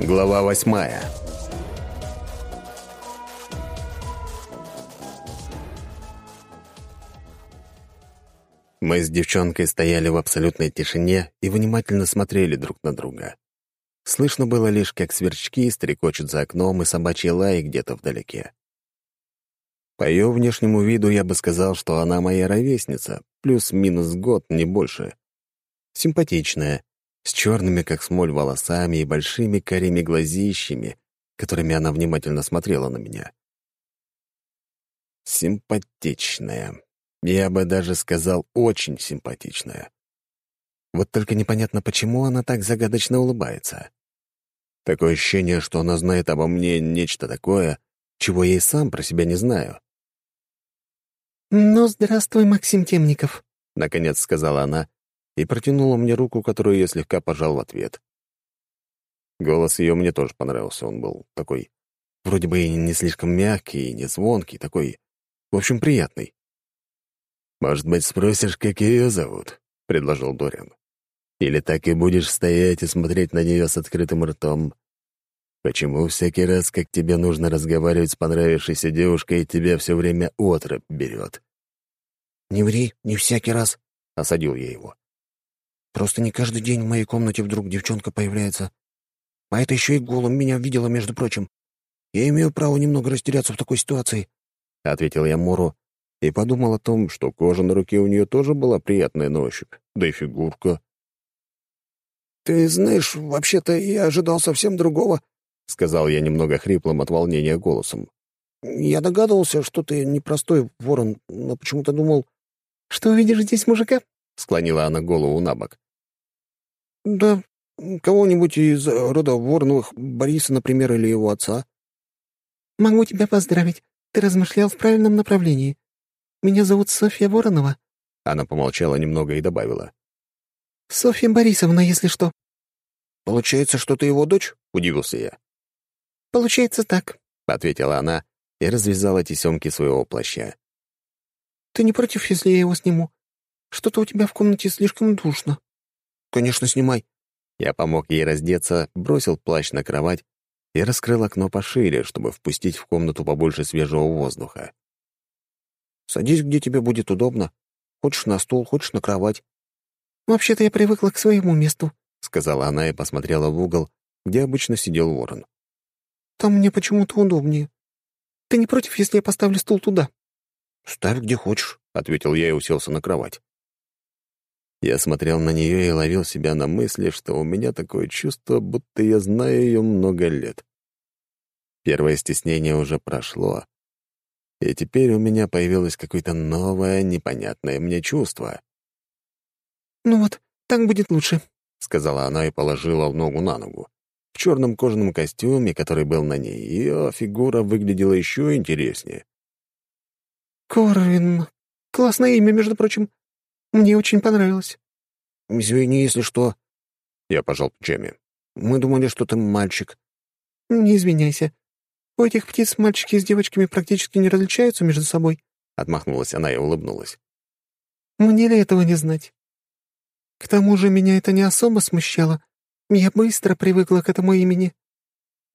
Глава восьмая. Мы с девчонкой стояли в абсолютной тишине и внимательно смотрели друг на друга. Слышно было лишь, как сверчки стрекочут за окном и собачьи лаи где-то вдалеке. По ее внешнему виду я бы сказал, что она моя ровесница, плюс-минус год, не больше. Симпатичная, с черными, как смоль, волосами и большими карими глазищами, которыми она внимательно смотрела на меня. Симпатичная. Я бы даже сказал, очень симпатичная. Вот только непонятно, почему она так загадочно улыбается. Такое ощущение, что она знает обо мне нечто такое, чего я и сам про себя не знаю. «Ну, здравствуй, Максим Темников», — наконец сказала она и протянула мне руку, которую я слегка пожал в ответ. Голос ее мне тоже понравился. Он был такой, вроде бы и не слишком мягкий, и не звонкий, такой, в общем, приятный. «Может быть, спросишь, как ее зовут?» — предложил Дориан. «Или так и будешь стоять и смотреть на нее с открытым ртом? Почему всякий раз, как тебе нужно разговаривать с понравившейся девушкой, тебя все время отрыв берет? «Не ври, не всякий раз», — осадил я его. «Просто не каждый день в моей комнате вдруг девчонка появляется. А это еще и голым меня видела, между прочим. Я имею право немного растеряться в такой ситуации», — ответил я Мору и подумал о том, что кожа на руке у нее тоже была приятная на ощупь, да и фигурка. «Ты знаешь, вообще-то я ожидал совсем другого», — сказал я немного хриплым от волнения голосом. «Я догадывался, что ты непростой ворон, но почему-то думал...» «Что увидишь здесь мужика?» — склонила она голову на бок. «Да кого-нибудь из рода Вороновых, Бориса, например, или его отца». «Могу тебя поздравить. Ты размышлял в правильном направлении. Меня зовут Софья Воронова». Она помолчала немного и добавила. «Софья Борисовна, если что». «Получается, что ты его дочь?» — удивился я. «Получается так», — ответила она и развязала тесемки своего плаща. «Ты не против, если я его сниму? Что-то у тебя в комнате слишком душно». «Конечно, снимай». Я помог ей раздеться, бросил плащ на кровать и раскрыл окно пошире, чтобы впустить в комнату побольше свежего воздуха. «Садись, где тебе будет удобно. Хочешь на стул, хочешь на кровать». «Вообще-то я привыкла к своему месту», — сказала она и посмотрела в угол, где обычно сидел ворон. Там мне почему-то удобнее. Ты не против, если я поставлю стул туда?» «Ставь где хочешь», — ответил я и уселся на кровать. Я смотрел на нее и ловил себя на мысли, что у меня такое чувство, будто я знаю ее много лет. Первое стеснение уже прошло, и теперь у меня появилось какое-то новое, непонятное мне чувство. «Ну вот, так будет лучше», — сказала она и положила ногу на ногу в черном кожаном костюме, который был на ней, ее фигура выглядела еще интереснее. «Корвин. Классное имя, между прочим. Мне очень понравилось». «Извини, если что...» Я пожал плечами. «Мы думали, что ты мальчик». «Не извиняйся. У этих птиц мальчики с девочками практически не различаются между собой», — отмахнулась она и улыбнулась. «Мне ли этого не знать? К тому же меня это не особо смущало. Я быстро привыкла к этому имени».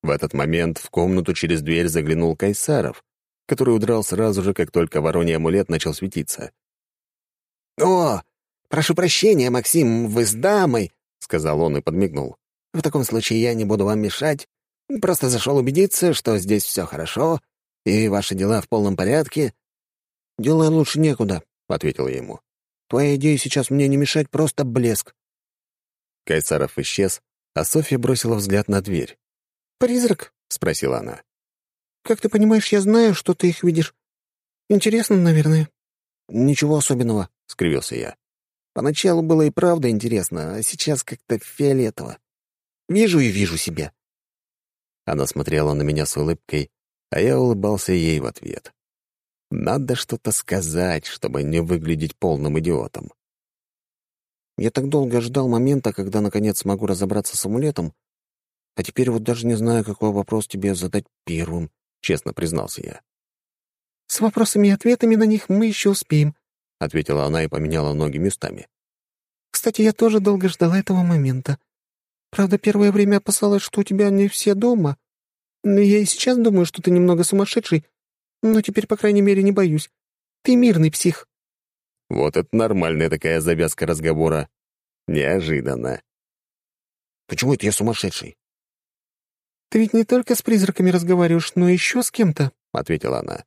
В этот момент в комнату через дверь заглянул Кайсаров, который удрал сразу же, как только вороний амулет начал светиться. «О, прошу прощения, Максим, вы с дамой», — сказал он и подмигнул. «В таком случае я не буду вам мешать. Просто зашел убедиться, что здесь все хорошо, и ваши дела в полном порядке». «Дела лучше некуда», — ответил я ему. «Твоя идея сейчас мне не мешать, просто блеск. Кайцаров исчез, а Софья бросила взгляд на дверь. «Призрак?» — спросила она. «Как ты понимаешь, я знаю, что ты их видишь. Интересно, наверное». «Ничего особенного», — скривился я. «Поначалу было и правда интересно, а сейчас как-то фиолетово. Вижу и вижу себя». Она смотрела на меня с улыбкой, а я улыбался ей в ответ. Надо что-то сказать, чтобы не выглядеть полным идиотом. Я так долго ждал момента, когда наконец смогу разобраться с амулетом, а теперь вот даже не знаю, какой вопрос тебе задать первым, — честно признался я. «С вопросами и ответами на них мы еще успеем», — ответила она и поменяла ноги местами. «Кстати, я тоже долго ждала этого момента. Правда, первое время опасалась, что у тебя не все дома. Я и сейчас думаю, что ты немного сумасшедший, но теперь, по крайней мере, не боюсь. Ты мирный псих». Вот это нормальная такая завязка разговора. Неожиданно. «Почему это я сумасшедший?» «Ты ведь не только с призраками разговариваешь, но еще с кем-то», — ответила она.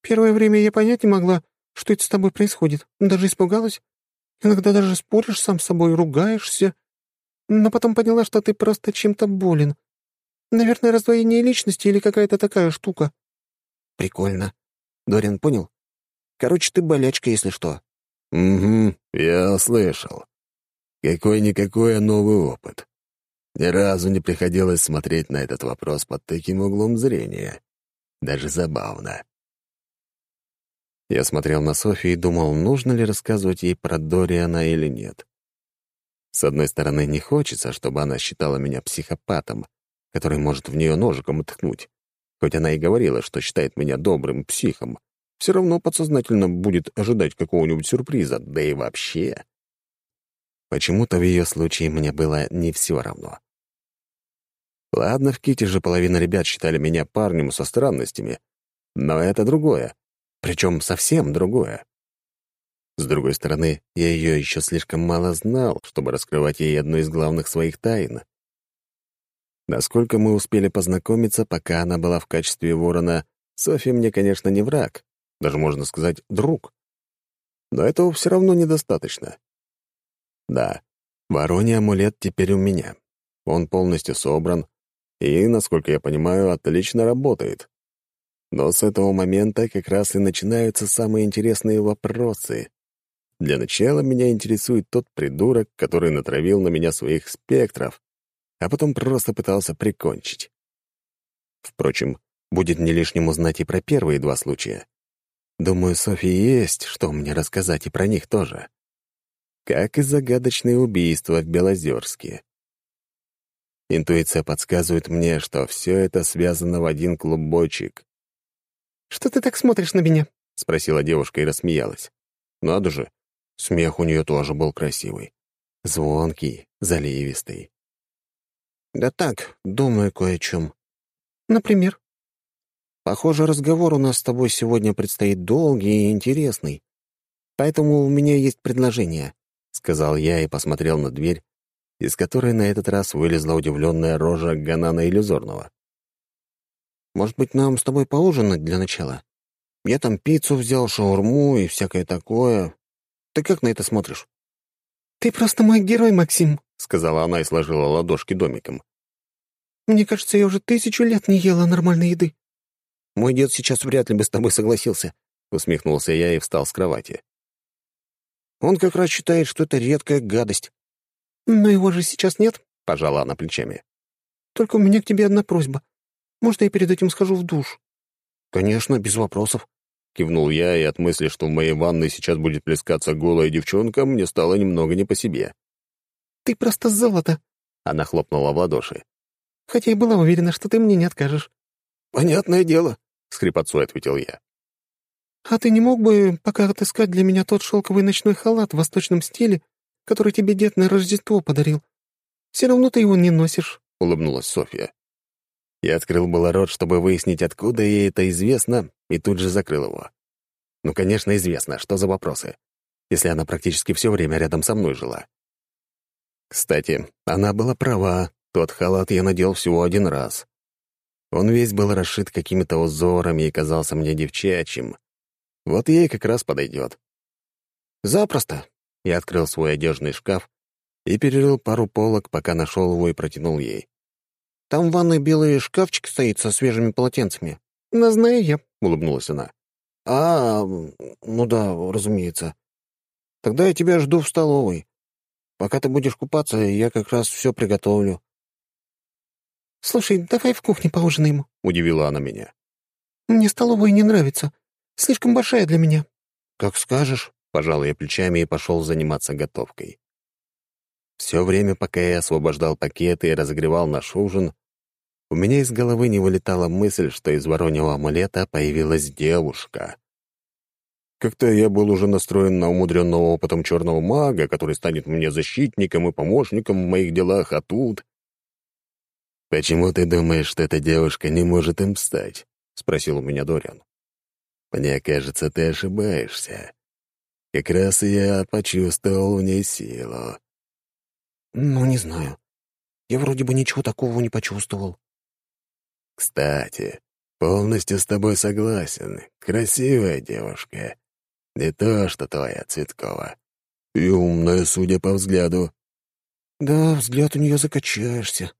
«Первое время я понять не могла, что это с тобой происходит. Даже испугалась. Иногда даже споришь сам с собой, ругаешься. Но потом поняла, что ты просто чем-то болен. Наверное, раздвоение личности или какая-то такая штука». «Прикольно. Дориан понял? Короче, ты болячка, если что». «Угу, я слышал. Какой-никакой новый опыт. Ни разу не приходилось смотреть на этот вопрос под таким углом зрения. Даже забавно. Я смотрел на Софи и думал, нужно ли рассказывать ей про Дориана или нет. С одной стороны, не хочется, чтобы она считала меня психопатом, который может в нее ножиком ткнуть. Хоть она и говорила, что считает меня добрым психом, все равно подсознательно будет ожидать какого-нибудь сюрприза, да и вообще. Почему-то в ее случае мне было не все равно. Ладно, в Ките же половина ребят считали меня парнем со странностями, но это другое, причем совсем другое. С другой стороны, я ее еще слишком мало знал, чтобы раскрывать ей одну из главных своих тайн. Насколько мы успели познакомиться, пока она была в качестве ворона, Софья мне, конечно, не враг, даже, можно сказать, друг. Но этого все равно недостаточно. Да, вороний амулет теперь у меня. Он полностью собран и, насколько я понимаю, отлично работает. Но с этого момента как раз и начинаются самые интересные вопросы. Для начала меня интересует тот придурок, который натравил на меня своих спектров, а потом просто пытался прикончить. Впрочем, будет не лишним узнать и про первые два случая. Думаю, Софии есть, что мне рассказать и про них тоже как и загадочные убийства в Белозерске. Интуиция подсказывает мне, что все это связано в один клубочек. «Что ты так смотришь на меня?» — спросила девушка и рассмеялась. Надо же, смех у нее тоже был красивый. Звонкий, заливистый. «Да так, думаю кое о чем. Например?» «Похоже, разговор у нас с тобой сегодня предстоит долгий и интересный. Поэтому у меня есть предложение. — сказал я и посмотрел на дверь, из которой на этот раз вылезла удивленная рожа Ганана Иллюзорного. «Может быть, нам с тобой поужинать для начала? Я там пиццу взял, шаурму и всякое такое. Ты как на это смотришь?» «Ты просто мой герой, Максим», — сказала она и сложила ладошки домиком. «Мне кажется, я уже тысячу лет не ела нормальной еды». «Мой дед сейчас вряд ли бы с тобой согласился», — усмехнулся я и встал с кровати. Он как раз считает, что это редкая гадость. Но его же сейчас нет, — пожала она плечами. Только у меня к тебе одна просьба. Может, я перед этим схожу в душ? Конечно, без вопросов. Кивнул я, и от мысли, что в моей ванной сейчас будет плескаться голая девчонка, мне стало немного не по себе. «Ты просто золото!» — она хлопнула в ладоши. «Хотя и была уверена, что ты мне не откажешь». «Понятное дело», — с хрипотцой ответил я. «А ты не мог бы пока отыскать для меня тот шелковый ночной халат в восточном стиле, который тебе дед на Рождество подарил? Все равно ты его не носишь», — улыбнулась Софья. Я открыл было рот, чтобы выяснить, откуда ей это известно, и тут же закрыл его. Ну, конечно, известно, что за вопросы, если она практически все время рядом со мной жила. Кстати, она была права, тот халат я надел всего один раз. Он весь был расшит какими-то узорами и казался мне девчачьим, вот ей как раз подойдет. «Запросто!» Я открыл свой одежный шкаф и перерыл пару полок, пока нашел его и протянул ей. «Там в ванной белый шкафчик стоит со свежими полотенцами». «Да знаю я», — улыбнулась она. «А, ну да, разумеется. Тогда я тебя жду в столовой. Пока ты будешь купаться, я как раз все приготовлю». «Слушай, давай в кухне поужинаем», — удивила она меня. «Мне столовая не нравится. Слишком большая для меня». «Как скажешь», — пожал я плечами и пошел заниматься готовкой. Все время, пока я освобождал пакеты и разогревал наш ужин, у меня из головы не вылетала мысль, что из вороньего амулета появилась девушка. Как-то я был уже настроен на умудренного опытом черного мага, который станет мне защитником и помощником в моих делах, а тут... «Почему ты думаешь, что эта девушка не может им стать?» — спросил у меня Дориан. «Мне кажется, ты ошибаешься. Как раз я почувствовал в ней силу». «Ну, не знаю. Я вроде бы ничего такого не почувствовал». «Кстати, полностью с тобой согласен. Красивая девушка. Не то, что твоя Цветкова. И умная, судя по взгляду». «Да, взгляд у нее закачаешься.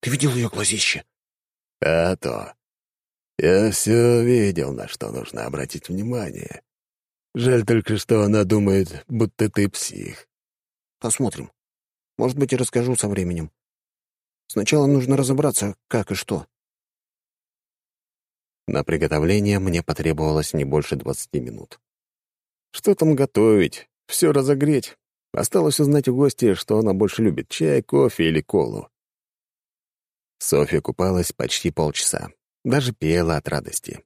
Ты видел ее глазище?» «А то. Я все видел, на что нужно обратить внимание. Жаль только, что она думает, будто ты псих». «Посмотрим. Может быть, и расскажу со временем. Сначала нужно разобраться, как и что». На приготовление мне потребовалось не больше двадцати минут. Что там готовить? Все разогреть. Осталось узнать у гостя, что она больше любит — чай, кофе или колу. Софья купалась почти полчаса. Даже пела от радости.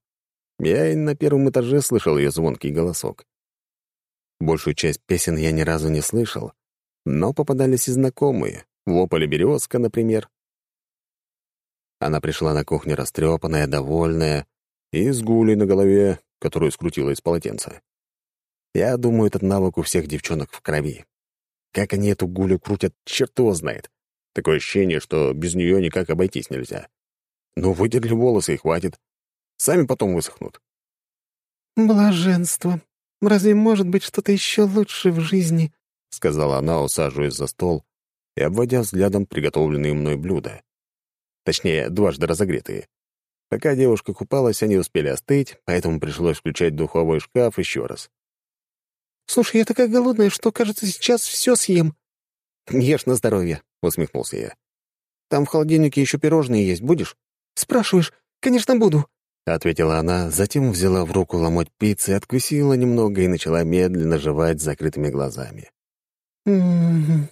Я и на первом этаже слышал ее звонкий голосок. Большую часть песен я ни разу не слышал, но попадались и знакомые. Лопали березка, например. Она пришла на кухню растрепанная, довольная и с гулей на голове, которую скрутила из полотенца. Я думаю, этот навык у всех девчонок в крови. Как они эту гулю крутят, черт его знает. Такое ощущение, что без нее никак обойтись нельзя. Ну, вытерли волосы и хватит. Сами потом высохнут. «Блаженство. Разве может быть что-то еще лучше в жизни?» — сказала она, усаживаясь за стол и обводя взглядом приготовленные мной блюда. Точнее, дважды разогретые. Пока девушка купалась, они успели остыть, поэтому пришлось включать духовой шкаф еще раз. «Слушай, я такая голодная, что, кажется, сейчас все съем». «Ешь на здоровье», — усмехнулся я. «Там в холодильнике еще пирожные есть. Будешь?» «Спрашиваешь? Конечно, буду», — ответила она, затем взяла в руку ломоть пиццы, откусила немного и начала медленно жевать с закрытыми глазами. «М-м-м,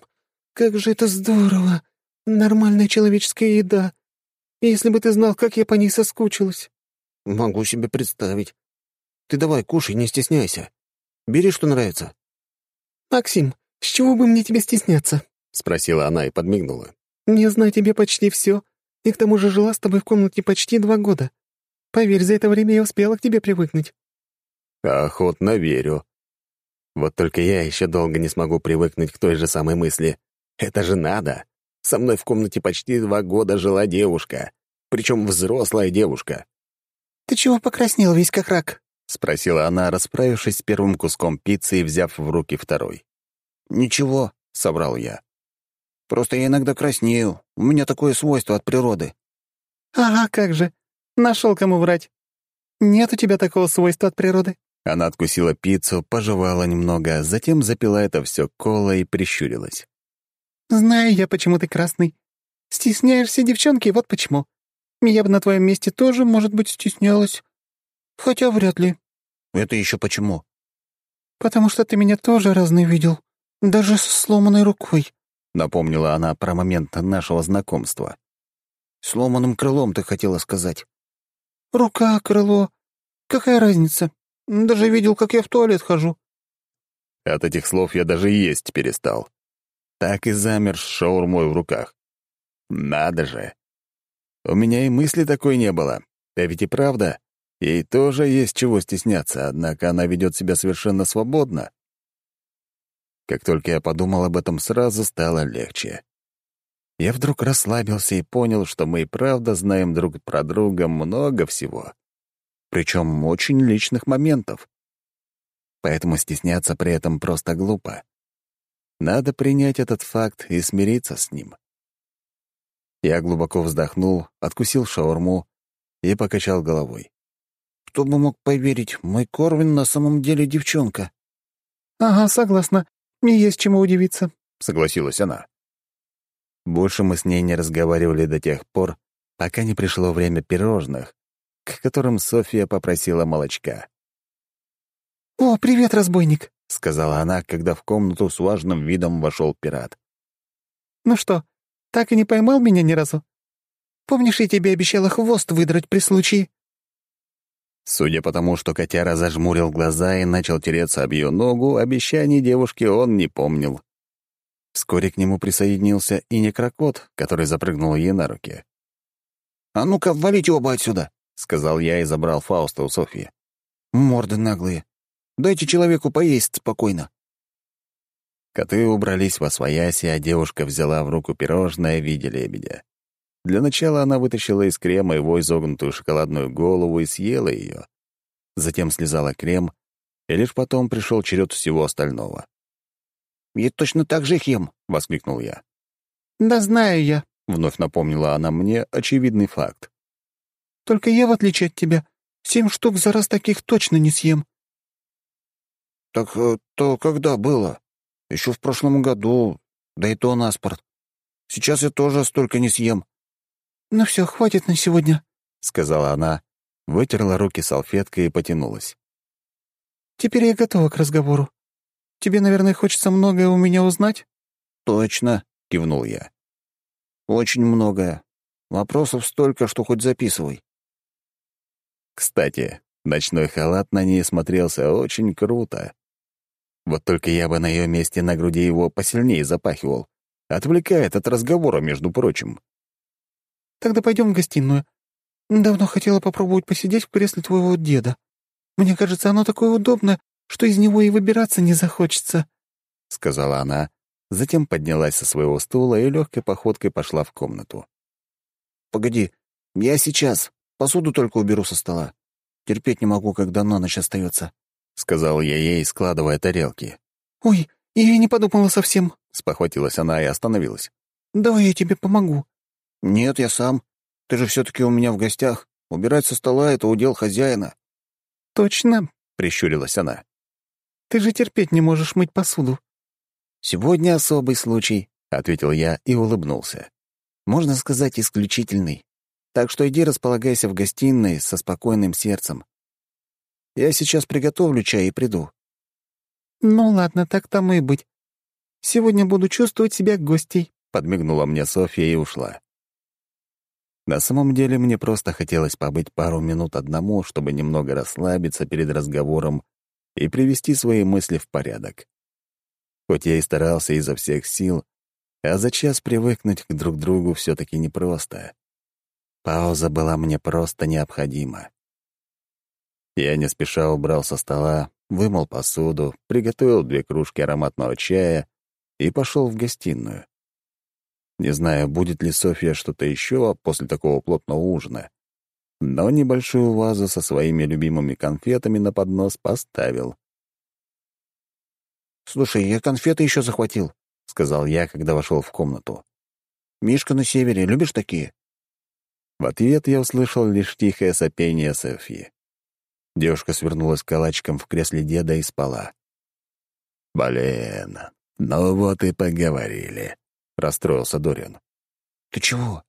как же это здорово! Нормальная человеческая еда. Если бы ты знал, как я по ней соскучилась». «Могу себе представить. Ты давай, кушай, не стесняйся. Бери, что нравится». «Максим, с чего бы мне тебя стесняться?» — спросила она и подмигнула. «Не знаю тебе почти все, и к тому же жила с тобой в комнате почти два года. Поверь, за это время я успела к тебе привыкнуть». «Охотно верю. Вот только я еще долго не смогу привыкнуть к той же самой мысли. Это же надо. Со мной в комнате почти два года жила девушка, причем взрослая девушка». «Ты чего покраснел весь как рак?» — спросила она, расправившись с первым куском пиццы и взяв в руки второй. «Ничего», — собрал я. «Просто я иногда краснею. У меня такое свойство от природы». «Ага, как же. Нашел кому врать. Нет у тебя такого свойства от природы». Она откусила пиццу, пожевала немного, затем запила это все колой и прищурилась. «Знаю я, почему ты красный. Стесняешься девчонки, вот почему. Я бы на твоем месте тоже, может быть, стеснялась. Хотя вряд ли». «Это еще почему?» «Потому что ты меня тоже разный видел, даже с сломанной рукой», — напомнила она про момент нашего знакомства. «Сломанным крылом, ты хотела сказать». «Рука, крыло. Какая разница? Даже видел, как я в туалет хожу». От этих слов я даже есть перестал. Так и замер с шаурмой в руках. Надо же. У меня и мысли такой не было. А ведь и правда, Ей тоже есть чего стесняться, однако она ведет себя совершенно свободно. Как только я подумал об этом, сразу стало легче. Я вдруг расслабился и понял, что мы и правда знаем друг про друга много всего. Причем очень личных моментов. Поэтому стесняться при этом просто глупо. Надо принять этот факт и смириться с ним. Я глубоко вздохнул, откусил шаурму и покачал головой. Кто бы мог поверить, мой Корвин на самом деле девчонка». «Ага, согласна. Мне есть чему удивиться», — согласилась она. Больше мы с ней не разговаривали до тех пор, пока не пришло время пирожных, к которым Софья попросила молочка. «О, привет, разбойник», — сказала она, когда в комнату с важным видом вошел пират. «Ну что, так и не поймал меня ни разу? Помнишь, я тебе обещала хвост выдрать при случае?» Судя по тому, что котяра зажмурил глаза и начал тереться об ее ногу, обещаний девушки он не помнил. Вскоре к нему присоединился и некрокот, который запрыгнул ей на руки. «А ну-ка, валите оба отсюда!» — сказал я и забрал Фауста у Софьи. «Морды наглые. Дайте человеку поесть спокойно». Коты убрались во свояси, а девушка взяла в руку пирожное в виде лебедя. Для начала она вытащила из крема его изогнутую шоколадную голову и съела ее. Затем слезала крем, и лишь потом пришел черед всего остального. «Я точно так же их ем!» — воскликнул я. «Да знаю я», — вновь напомнила она мне очевидный факт. «Только я, в отличие от тебя, семь штук за раз таких точно не съем». «Так э, то когда было? Еще в прошлом году, да и то наспорт. Сейчас я тоже столько не съем». «Ну все, хватит на сегодня», — сказала она, вытерла руки салфеткой и потянулась. «Теперь я готова к разговору. Тебе, наверное, хочется многое у меня узнать?» «Точно», — кивнул я. «Очень многое. Вопросов столько, что хоть записывай». Кстати, ночной халат на ней смотрелся очень круто. Вот только я бы на ее месте на груди его посильнее запахивал. Отвлекает от разговора, между прочим. Тогда пойдем в гостиную. Давно хотела попробовать посидеть в кресле твоего деда. Мне кажется, оно такое удобное, что из него и выбираться не захочется», — сказала она, затем поднялась со своего стула и легкой походкой пошла в комнату. «Погоди, я сейчас. Посуду только уберу со стола. Терпеть не могу, когда на ночь остается», — сказал я ей, складывая тарелки. «Ой, я не подумала совсем», — спохватилась она и остановилась. «Давай я тебе помогу. «Нет, я сам. Ты же все-таки у меня в гостях. Убирать со стола — это удел хозяина». «Точно?» — прищурилась она. «Ты же терпеть не можешь мыть посуду». «Сегодня особый случай», — ответил я и улыбнулся. «Можно сказать, исключительный. Так что иди располагайся в гостиной со спокойным сердцем. Я сейчас приготовлю чай и приду». «Ну ладно, так тому и быть. Сегодня буду чувствовать себя гостей», — подмигнула мне Софья и ушла. На самом деле мне просто хотелось побыть пару минут одному, чтобы немного расслабиться перед разговором и привести свои мысли в порядок. Хоть я и старался изо всех сил, а за час привыкнуть к друг другу все таки непросто. Пауза была мне просто необходима. Я не спеша убрал со стола, вымыл посуду, приготовил две кружки ароматного чая и пошел в гостиную. Не знаю, будет ли Софья что-то еще после такого плотного ужина. Но небольшую вазу со своими любимыми конфетами на поднос поставил. «Слушай, я конфеты еще захватил», — сказал я, когда вошел в комнату. «Мишка на севере, любишь такие?» В ответ я услышал лишь тихое сопение Софьи. Девушка свернулась калачиком в кресле деда и спала. «Блин, ну вот и поговорили», — расстроился Дориан. «Ты чего?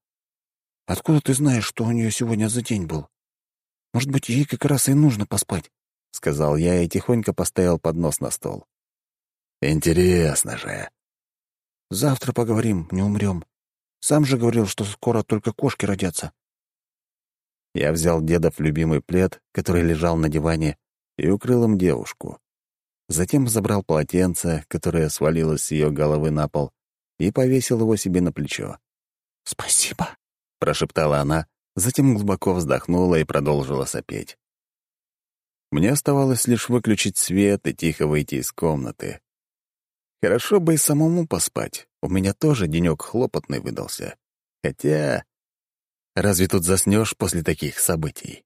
Откуда ты знаешь, что у нее сегодня за день был? Может быть, ей как раз и нужно поспать?» — сказал я и тихонько поставил поднос на стол. «Интересно же». «Завтра поговорим, не умрем. Сам же говорил, что скоро только кошки родятся». Я взял дедов любимый плед, который лежал на диване, и укрыл им девушку. Затем забрал полотенце, которое свалилось с ее головы на пол, и повесил его себе на плечо. «Спасибо», — прошептала она, затем глубоко вздохнула и продолжила сопеть. Мне оставалось лишь выключить свет и тихо выйти из комнаты. Хорошо бы и самому поспать. У меня тоже денек хлопотный выдался. Хотя... Разве тут заснешь после таких событий?